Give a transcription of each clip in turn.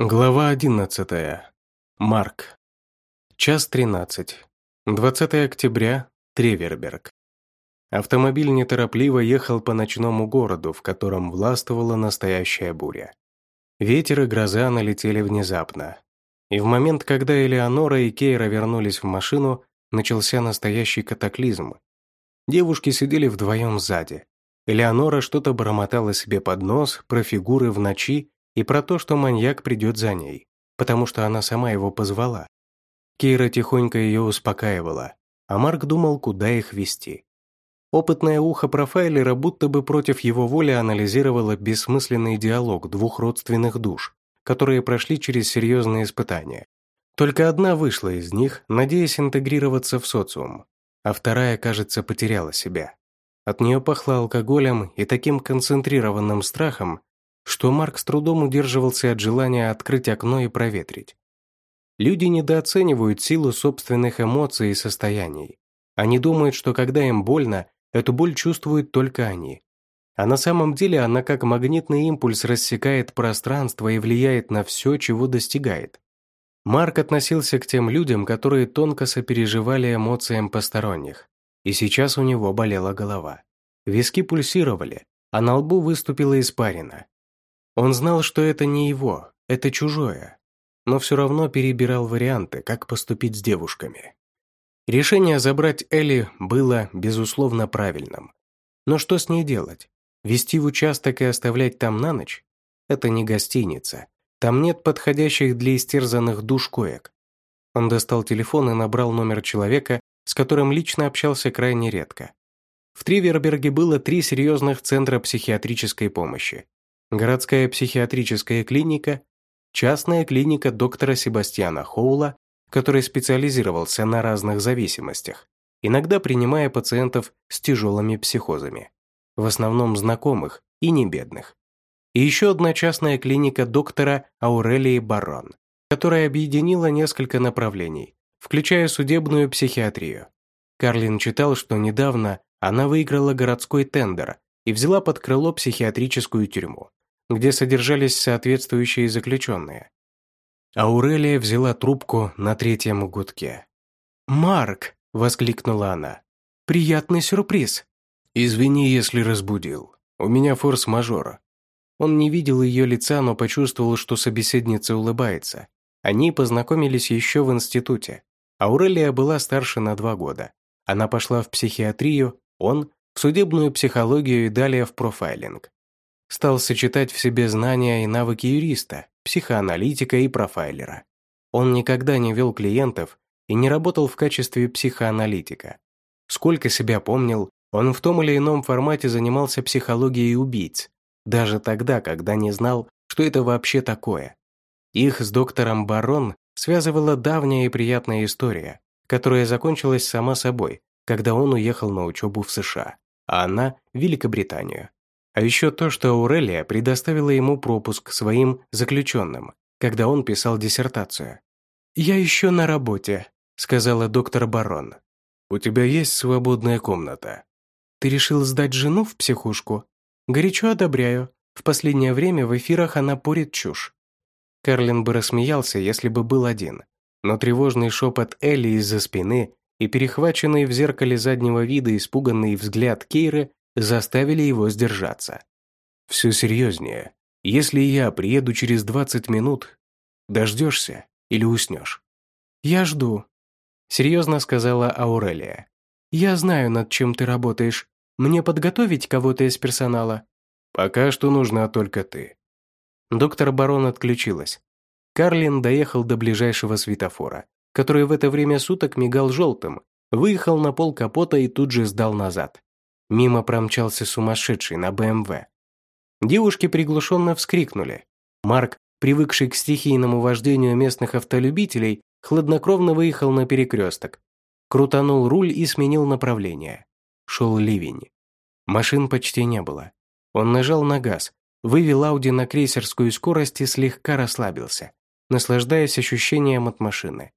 Глава 11. Марк. Час 13. 20 октября. Треверберг. Автомобиль неторопливо ехал по ночному городу, в котором властвовала настоящая буря. Ветер и гроза налетели внезапно. И в момент, когда Элеонора и Кейра вернулись в машину, начался настоящий катаклизм. Девушки сидели вдвоем сзади. Элеонора что-то бормотала себе под нос про фигуры в ночи и про то, что маньяк придет за ней, потому что она сама его позвала. Кейра тихонько ее успокаивала, а Марк думал, куда их вести. Опытное ухо профайлера будто бы против его воли анализировало бессмысленный диалог двух родственных душ, которые прошли через серьезные испытания. Только одна вышла из них, надеясь интегрироваться в социум, а вторая, кажется, потеряла себя. От нее пахло алкоголем и таким концентрированным страхом, что Марк с трудом удерживался от желания открыть окно и проветрить. Люди недооценивают силу собственных эмоций и состояний. Они думают, что когда им больно, эту боль чувствуют только они. А на самом деле она как магнитный импульс рассекает пространство и влияет на все, чего достигает. Марк относился к тем людям, которые тонко сопереживали эмоциям посторонних. И сейчас у него болела голова. Виски пульсировали, а на лбу выступила испарина. Он знал, что это не его, это чужое, но все равно перебирал варианты, как поступить с девушками. Решение забрать Элли было, безусловно, правильным. Но что с ней делать? Вести в участок и оставлять там на ночь? Это не гостиница. Там нет подходящих для истерзанных душ коек. Он достал телефон и набрал номер человека, с которым лично общался крайне редко. В Триверберге было три серьезных центра психиатрической помощи городская психиатрическая клиника, частная клиника доктора Себастьяна Хоула, который специализировался на разных зависимостях, иногда принимая пациентов с тяжелыми психозами, в основном знакомых и не бедных. И еще одна частная клиника доктора Аурелии Барон, которая объединила несколько направлений, включая судебную психиатрию. Карлин читал, что недавно она выиграла городской тендер и взяла под крыло психиатрическую тюрьму где содержались соответствующие заключенные. Аурелия взяла трубку на третьем гудке. «Марк!» – воскликнула она. «Приятный сюрприз!» «Извини, если разбудил. У меня форс-мажор». Он не видел ее лица, но почувствовал, что собеседница улыбается. Они познакомились еще в институте. Аурелия была старше на два года. Она пошла в психиатрию, он – в судебную психологию и далее в профайлинг стал сочетать в себе знания и навыки юриста, психоаналитика и профайлера. Он никогда не вел клиентов и не работал в качестве психоаналитика. Сколько себя помнил, он в том или ином формате занимался психологией убийц, даже тогда, когда не знал, что это вообще такое. Их с доктором Барон связывала давняя и приятная история, которая закончилась сама собой, когда он уехал на учебу в США, а она – Великобританию. А еще то, что Аурелия предоставила ему пропуск своим заключенным, когда он писал диссертацию. «Я еще на работе», — сказала доктор Барон. «У тебя есть свободная комната?» «Ты решил сдать жену в психушку?» «Горячо одобряю. В последнее время в эфирах она порит чушь». Карлин бы рассмеялся, если бы был один. Но тревожный шепот Элли из-за спины и перехваченный в зеркале заднего вида испуганный взгляд Кейры заставили его сдержаться. «Все серьезнее. Если я приеду через 20 минут, дождешься или уснешь?» «Я жду», — серьезно сказала Аурелия. «Я знаю, над чем ты работаешь. Мне подготовить кого-то из персонала?» «Пока что нужна только ты». Доктор Барон отключилась. Карлин доехал до ближайшего светофора, который в это время суток мигал желтым, выехал на пол капота и тут же сдал назад. Мимо промчался сумасшедший на БМВ. Девушки приглушенно вскрикнули. Марк, привыкший к стихийному вождению местных автолюбителей, хладнокровно выехал на перекресток. Крутанул руль и сменил направление. Шел ливень. Машин почти не было. Он нажал на газ, вывел Ауди на крейсерскую скорость и слегка расслабился, наслаждаясь ощущением от машины.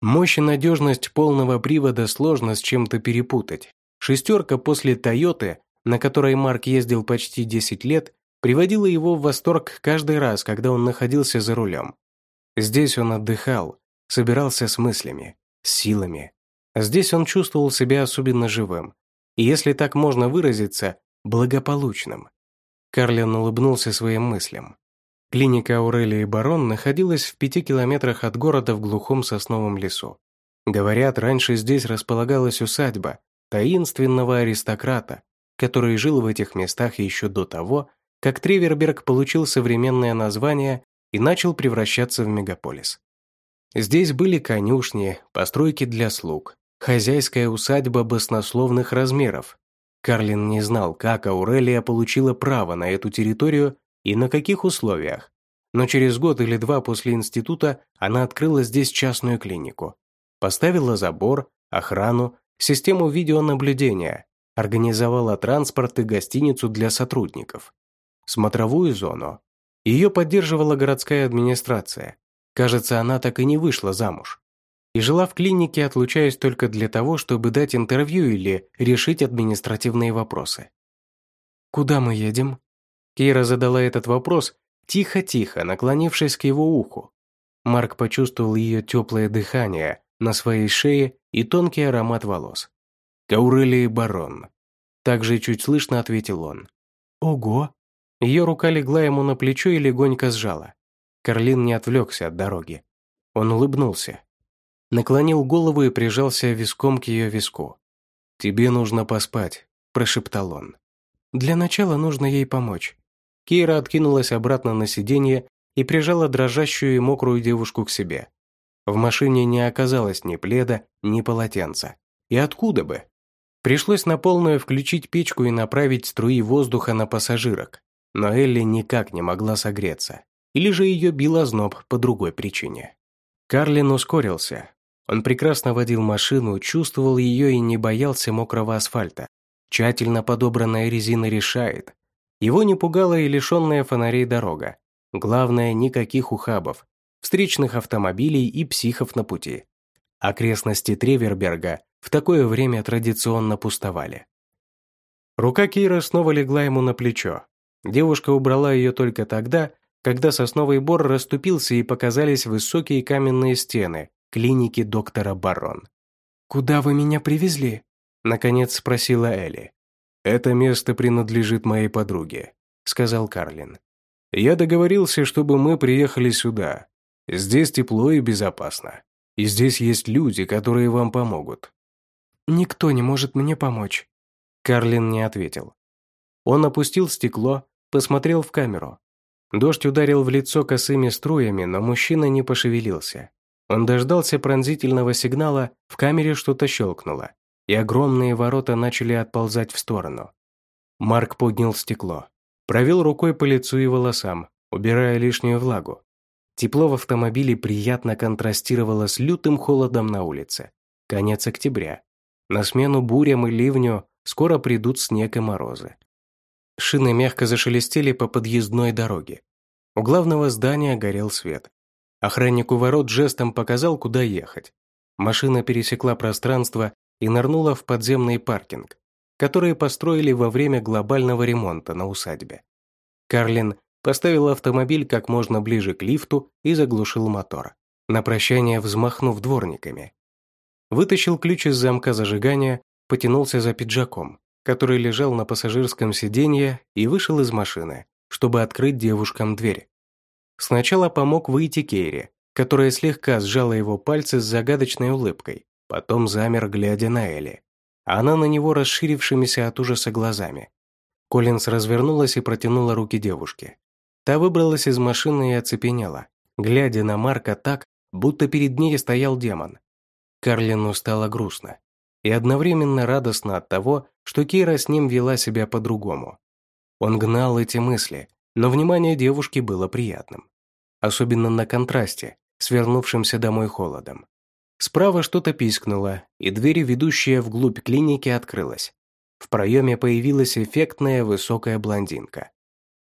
Мощь и надежность полного привода сложно с чем-то перепутать, Шестерка после «Тойоты», на которой Марк ездил почти 10 лет, приводила его в восторг каждый раз, когда он находился за рулем. Здесь он отдыхал, собирался с мыслями, с силами. Здесь он чувствовал себя особенно живым, и, если так можно выразиться, благополучным. Карлин улыбнулся своим мыслям. Клиника Аурелии Барон находилась в пяти километрах от города в глухом сосновом лесу. Говорят, раньше здесь располагалась усадьба таинственного аристократа, который жил в этих местах еще до того, как Треверберг получил современное название и начал превращаться в мегаполис. Здесь были конюшни, постройки для слуг, хозяйская усадьба баснословных размеров. Карлин не знал, как Аурелия получила право на эту территорию и на каких условиях, но через год или два после института она открыла здесь частную клинику. Поставила забор, охрану, систему видеонаблюдения, организовала транспорт и гостиницу для сотрудников, смотровую зону. Ее поддерживала городская администрация. Кажется, она так и не вышла замуж. И жила в клинике, отлучаясь только для того, чтобы дать интервью или решить административные вопросы. «Куда мы едем?» Кейра задала этот вопрос тихо-тихо, наклонившись к его уху. Марк почувствовал ее теплое дыхание на своей шее и тонкий аромат волос. «Каурелии барон», – также чуть слышно ответил он. «Ого!» Ее рука легла ему на плечо и легонько сжала. Карлин не отвлекся от дороги. Он улыбнулся. Наклонил голову и прижался виском к ее виску. «Тебе нужно поспать», – прошептал он. «Для начала нужно ей помочь». Кейра откинулась обратно на сиденье и прижала дрожащую и мокрую девушку к себе. В машине не оказалось ни пледа, ни полотенца. И откуда бы? Пришлось на полную включить печку и направить струи воздуха на пассажирок. Но Элли никак не могла согреться. Или же ее била зноб по другой причине. Карлин ускорился. Он прекрасно водил машину, чувствовал ее и не боялся мокрого асфальта. Тщательно подобранная резина решает. Его не пугала и лишенная фонарей дорога. Главное, никаких ухабов, встречных автомобилей и психов на пути. Окрестности Треверберга в такое время традиционно пустовали. Рука Кира снова легла ему на плечо. Девушка убрала ее только тогда, когда сосновый бор расступился и показались высокие каменные стены клиники доктора Барон. «Куда вы меня привезли?» – наконец спросила Элли. «Это место принадлежит моей подруге», – сказал Карлин. «Я договорился, чтобы мы приехали сюда. Здесь тепло и безопасно. И здесь есть люди, которые вам помогут». «Никто не может мне помочь». Карлин не ответил. Он опустил стекло, посмотрел в камеру. Дождь ударил в лицо косыми струями, но мужчина не пошевелился. Он дождался пронзительного сигнала, в камере что-то щелкнуло, и огромные ворота начали отползать в сторону. Марк поднял стекло, провел рукой по лицу и волосам, убирая лишнюю влагу. Тепло в автомобиле приятно контрастировало с лютым холодом на улице. Конец октября. На смену бурям и ливню скоро придут снег и морозы. Шины мягко зашелестели по подъездной дороге. У главного здания горел свет. Охранник у ворот жестом показал, куда ехать. Машина пересекла пространство и нырнула в подземный паркинг, который построили во время глобального ремонта на усадьбе. Карлин поставил автомобиль как можно ближе к лифту и заглушил мотор, на прощание взмахнув дворниками. Вытащил ключ из замка зажигания, потянулся за пиджаком который лежал на пассажирском сиденье, и вышел из машины, чтобы открыть девушкам дверь. Сначала помог выйти Кейри, которая слегка сжала его пальцы с загадочной улыбкой, потом замер, глядя на Элли. Она на него расширившимися от ужаса глазами. Коллинс развернулась и протянула руки девушке. Та выбралась из машины и оцепенела, глядя на Марка так, будто перед ней стоял демон. Карлину стало грустно и одновременно радостно от того, что Кира с ним вела себя по-другому. Он гнал эти мысли, но внимание девушки было приятным. Особенно на контрасте, с домой холодом. Справа что-то пискнуло, и дверь, ведущая вглубь клиники, открылась. В проеме появилась эффектная высокая блондинка.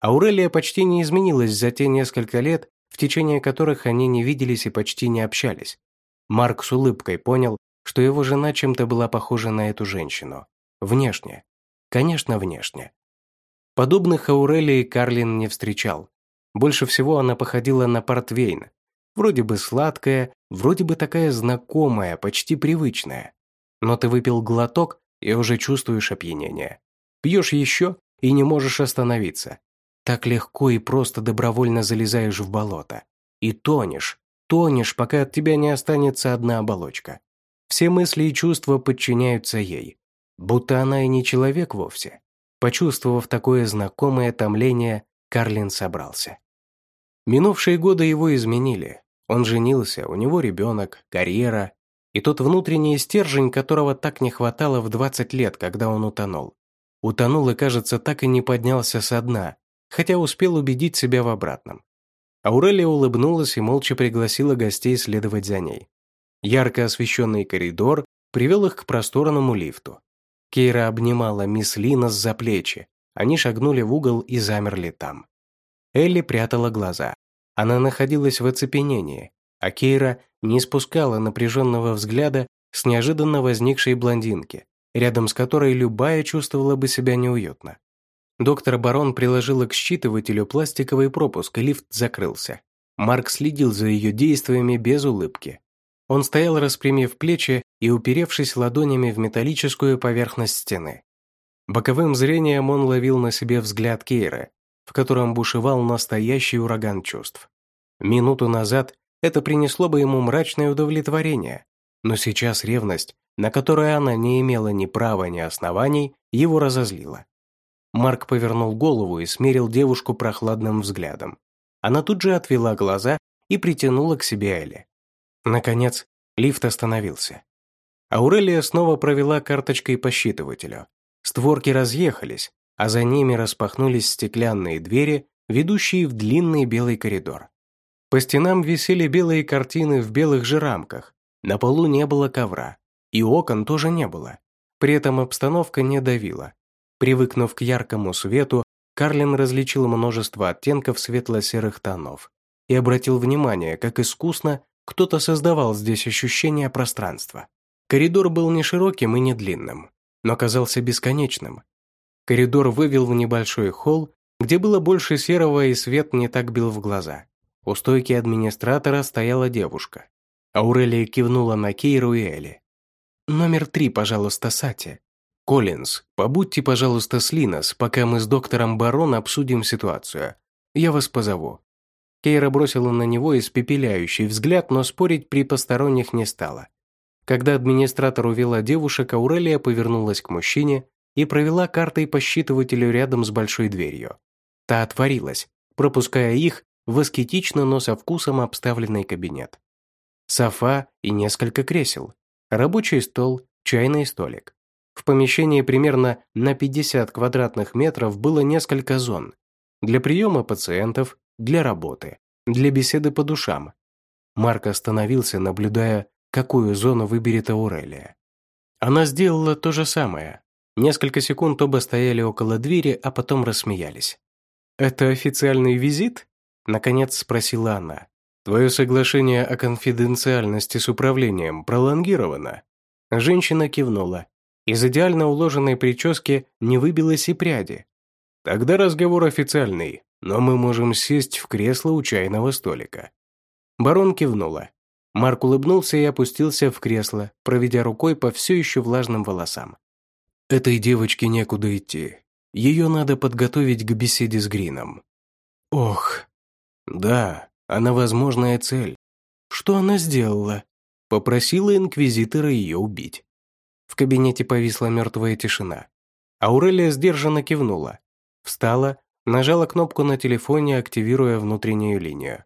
Аурелия почти не изменилась за те несколько лет, в течение которых они не виделись и почти не общались. Марк с улыбкой понял, что его жена чем-то была похожа на эту женщину. Внешне. Конечно, внешне. Подобных Аурелии Карлин не встречал. Больше всего она походила на портвейн. Вроде бы сладкая, вроде бы такая знакомая, почти привычная. Но ты выпил глоток и уже чувствуешь опьянение. Пьешь еще и не можешь остановиться. Так легко и просто добровольно залезаешь в болото. И тонешь, тонешь, пока от тебя не останется одна оболочка. Все мысли и чувства подчиняются ей. Будто она и не человек вовсе. Почувствовав такое знакомое томление, Карлин собрался. Минувшие годы его изменили. Он женился, у него ребенок, карьера и тот внутренний стержень, которого так не хватало в 20 лет, когда он утонул. Утонул и, кажется, так и не поднялся со дна, хотя успел убедить себя в обратном. Аурелия улыбнулась и молча пригласила гостей следовать за ней. Ярко освещенный коридор привел их к просторному лифту. Кейра обнимала мисс Линос за плечи, они шагнули в угол и замерли там. Элли прятала глаза. Она находилась в оцепенении, а Кейра не спускала напряженного взгляда с неожиданно возникшей блондинки, рядом с которой любая чувствовала бы себя неуютно. Доктор Барон приложила к считывателю пластиковый пропуск, и лифт закрылся. Марк следил за ее действиями без улыбки. Он стоял, распрямив плечи и уперевшись ладонями в металлическую поверхность стены. Боковым зрением он ловил на себе взгляд Кейра, в котором бушевал настоящий ураган чувств. Минуту назад это принесло бы ему мрачное удовлетворение, но сейчас ревность, на которую она не имела ни права, ни оснований, его разозлила. Марк повернул голову и смерил девушку прохладным взглядом. Она тут же отвела глаза и притянула к себе Элли. Наконец, лифт остановился. Аурелия снова провела карточкой по считывателю. Створки разъехались, а за ними распахнулись стеклянные двери, ведущие в длинный белый коридор. По стенам висели белые картины в белых же рамках, на полу не было ковра, и окон тоже не было. При этом обстановка не давила, Привыкнув к яркому свету, Карлин различил множество оттенков светло-серых тонов и обратил внимание, как искусно кто-то создавал здесь ощущение пространства. Коридор был не широким и не длинным, но казался бесконечным. Коридор вывел в небольшой холл, где было больше серого и свет не так бил в глаза. У стойки администратора стояла девушка. Аурелия кивнула на Кейру и Элли. «Номер три, пожалуйста, Сати», «Коллинз, побудьте, пожалуйста, с Линос, пока мы с доктором Барон обсудим ситуацию. Я вас позову». Кейра бросила на него испепеляющий взгляд, но спорить при посторонних не стала. Когда администратор увела девушек, Аурелия повернулась к мужчине и провела картой по считывателю рядом с большой дверью. Та отворилась, пропуская их в аскетично, но со вкусом обставленный кабинет. Софа и несколько кресел, рабочий стол, чайный столик. В помещении примерно на 50 квадратных метров было несколько зон. Для приема пациентов, для работы, для беседы по душам. Марк остановился, наблюдая, какую зону выберет Аурелия. Она сделала то же самое. Несколько секунд оба стояли около двери, а потом рассмеялись. «Это официальный визит?» – наконец спросила она. «Твое соглашение о конфиденциальности с управлением пролонгировано?» Женщина кивнула. Из идеально уложенной прически не выбилось и пряди. Тогда разговор официальный, но мы можем сесть в кресло у чайного столика. Барон кивнула. Марк улыбнулся и опустился в кресло, проведя рукой по все еще влажным волосам. Этой девочке некуда идти. Ее надо подготовить к беседе с Грином. Ох. Да, она возможная цель. Что она сделала? Попросила инквизитора ее убить. В кабинете повисла мертвая тишина. Аурелия сдержанно кивнула. Встала, нажала кнопку на телефоне, активируя внутреннюю линию.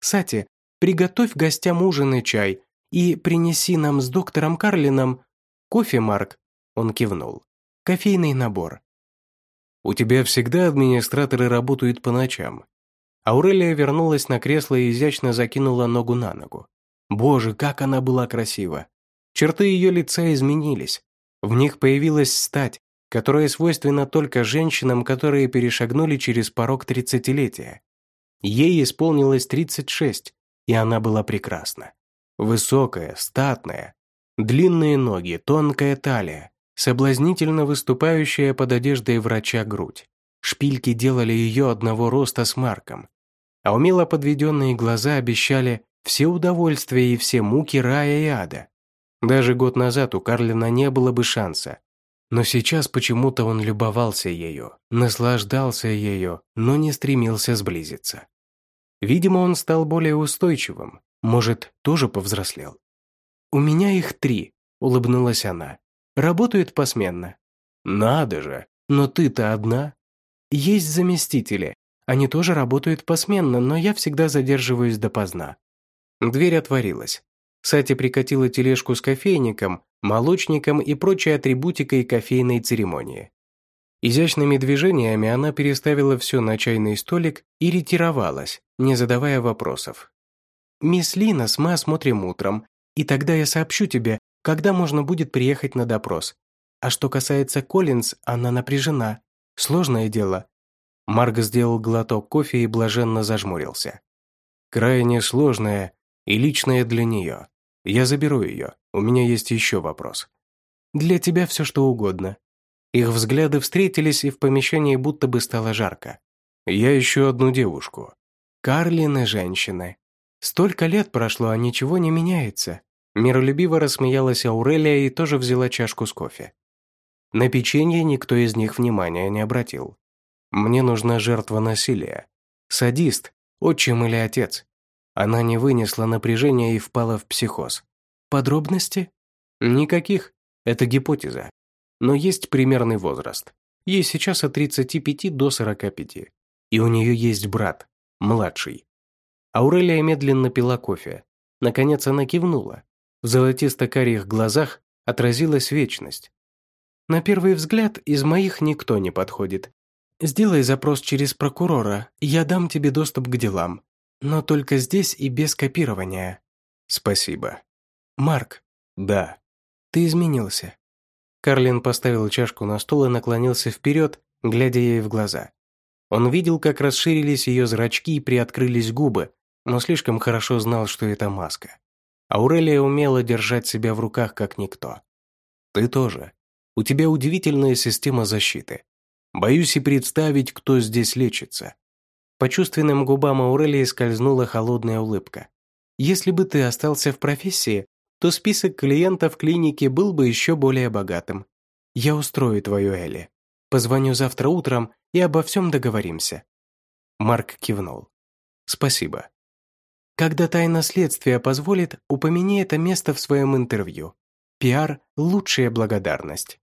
«Сати, приготовь гостям ужин и чай и принеси нам с доктором Карлином кофе, Марк», он кивнул. «Кофейный набор». «У тебя всегда администраторы работают по ночам». Аурелия вернулась на кресло и изящно закинула ногу на ногу. Боже, как она была красива! Черты ее лица изменились. В них появилась стать, которая свойственна только женщинам, которые перешагнули через порог тридцатилетия. Ей исполнилось 36, и она была прекрасна. Высокая, статная, длинные ноги, тонкая талия, соблазнительно выступающая под одеждой врача грудь. Шпильки делали ее одного роста с Марком. А умело подведенные глаза обещали все удовольствия и все муки рая и ада. Даже год назад у Карлина не было бы шанса. Но сейчас почему-то он любовался ею, наслаждался ею, но не стремился сблизиться. Видимо, он стал более устойчивым, может, тоже повзрослел. «У меня их три», — улыбнулась она. «Работают посменно». «Надо же! Но ты-то одна». «Есть заместители. Они тоже работают посменно, но я всегда задерживаюсь допоздна». Дверь отворилась. Сати прикатила тележку с кофейником, молочником и прочей атрибутикой кофейной церемонии. Изящными движениями она переставила все на чайный столик и ретировалась, не задавая вопросов. «Мисс Линос мы осмотрим утром, и тогда я сообщу тебе, когда можно будет приехать на допрос. А что касается Коллинз, она напряжена. Сложное дело». Марго сделал глоток кофе и блаженно зажмурился. «Крайне сложное и личное для нее. Я заберу ее, у меня есть еще вопрос». «Для тебя все что угодно». Их взгляды встретились, и в помещении будто бы стало жарко. «Я ищу одну девушку». «Карлины женщины. Столько лет прошло, а ничего не меняется». Миролюбиво рассмеялась Аурелия и тоже взяла чашку с кофе. На печенье никто из них внимания не обратил. Мне нужна жертва насилия. Садист, отчим или отец. Она не вынесла напряжения и впала в психоз. Подробности? Никаких. Это гипотеза. Но есть примерный возраст. Ей сейчас от 35 до 45. И у нее есть брат, младший. Аурелия медленно пила кофе. Наконец она кивнула. В золотисто-карих глазах отразилась вечность. На первый взгляд из моих никто не подходит. Сделай запрос через прокурора, я дам тебе доступ к делам. Но только здесь и без копирования. Спасибо. Марк. Да. Ты изменился. Карлин поставил чашку на стол и наклонился вперед, глядя ей в глаза. Он видел, как расширились ее зрачки и приоткрылись губы, но слишком хорошо знал, что это маска. Аурелия умела держать себя в руках, как никто. Ты тоже. У тебя удивительная система защиты. Боюсь и представить, кто здесь лечится». По чувственным губам Аурелии скользнула холодная улыбка. «Если бы ты остался в профессии, то список клиентов клиники был бы еще более богатым. Я устрою твою Элли. Позвоню завтра утром и обо всем договоримся». Марк кивнул. «Спасибо». Когда тайна следствия позволит, упомяни это место в своем интервью. Пиар – лучшая благодарность.